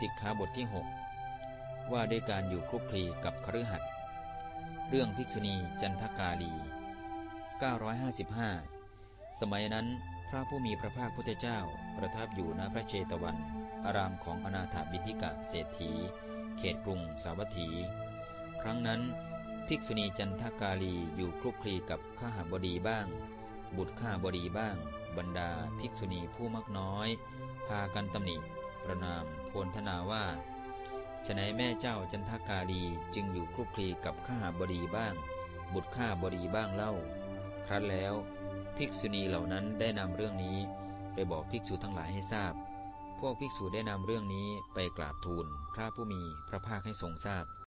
สิกขาบทที่ 6 ว่าด้วยการอยู่คลุกคลีกับคฤหัสถ์เรื่องภิกษุณีจันทกาลี 955 สมัยนั้นพระผู้มีพระภาคพุทธเจ้าประทับอยู่ณพระเชตวัน อารามของอนาถาบิทิกะเศรษฐี เขตกรุงสาวัตถี ครั้งนั้น ภิกษุณีจันทกาลีอยู่คลุกคลีกับข้าหาบดีบ้าง บุตรข้าบดีบ้าง บรรดาภิกษุณีผู้มักน้อย พากันตำหนิ ประนามโพลธนาว่าฉนัยแม่เจ้าจันทกาลีจึงอยู่คลุกคลีกับข้าบดีบ้าง บุตรข้าบดีบ้างเล่า ครั้นแล้วภิกษุณีเหล่านั้นได้นำเรื่องนี้ไปบอกภิกษุทั้งหลายให้ทราบ พวกภิกษุได้นำเรื่องนี้ไปกราบทูลพระผู้มีพระภาคให้ทรงทราบ